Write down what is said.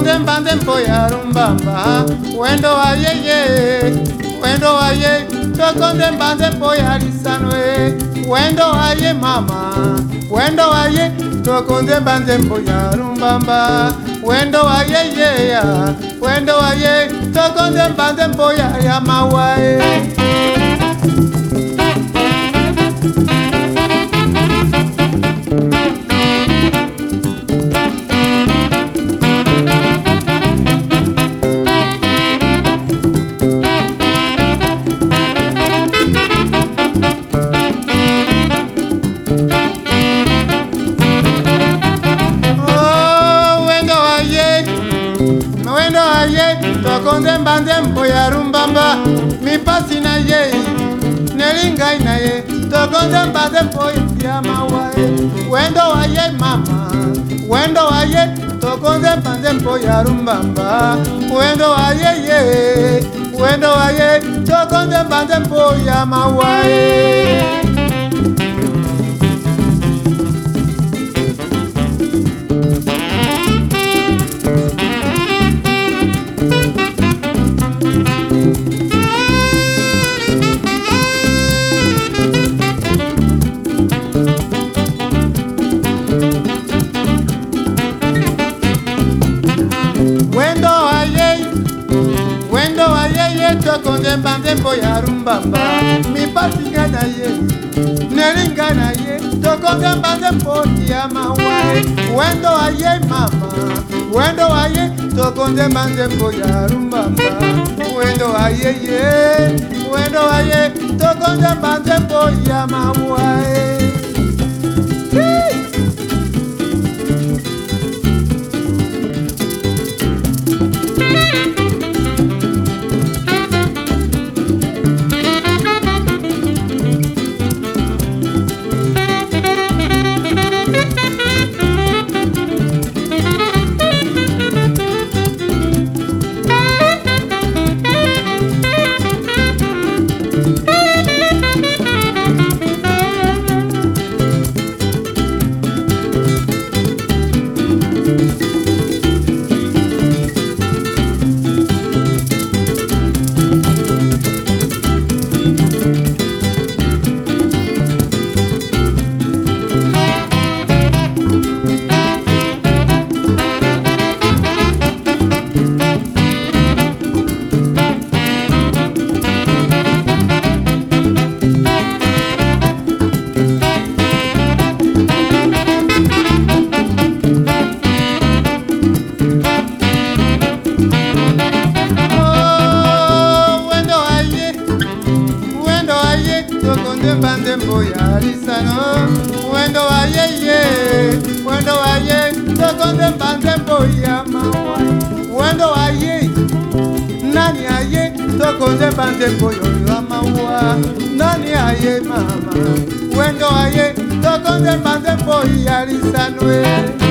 Ondem bandem koyarum bamba Wendo ye Wendo aye Tokondem bandem koyarisanwe eh. Wendo aye mama Wendo aye Tokondem bandem koyarum bamba Wendo ayeye Wendo aye Tokondem bandem koyayamawae Wendo aye na ye tokondemba ndembo ya rumbamba mipasi na ye nelingai na ye tokondemba ndembo ya mawa wendo wa ye mama wendo wa ye tokondemba ndembo ya rumbamba wendo wa ye ye wendo wa ye tokondemba ndembo ya mawa ye nyimbo ya rumbamba mipasinga na ye nelinga na ye tokogamba nde mpoti ya mawa wendo aye mama wendo aye tokonzemba nzembo ya rumbamba wendo aye ye wendo aye tokonzemba nzembo ya mawa ye tokonde bandembo ya lisano mwendo wa ye ye mwendo wa ye tokonde bandembo ya mawa mwendo wa ye nani aye tokonde bandembo ya mawa nani aye mama mwendo wa ye tokonde bandembo ya lisano ye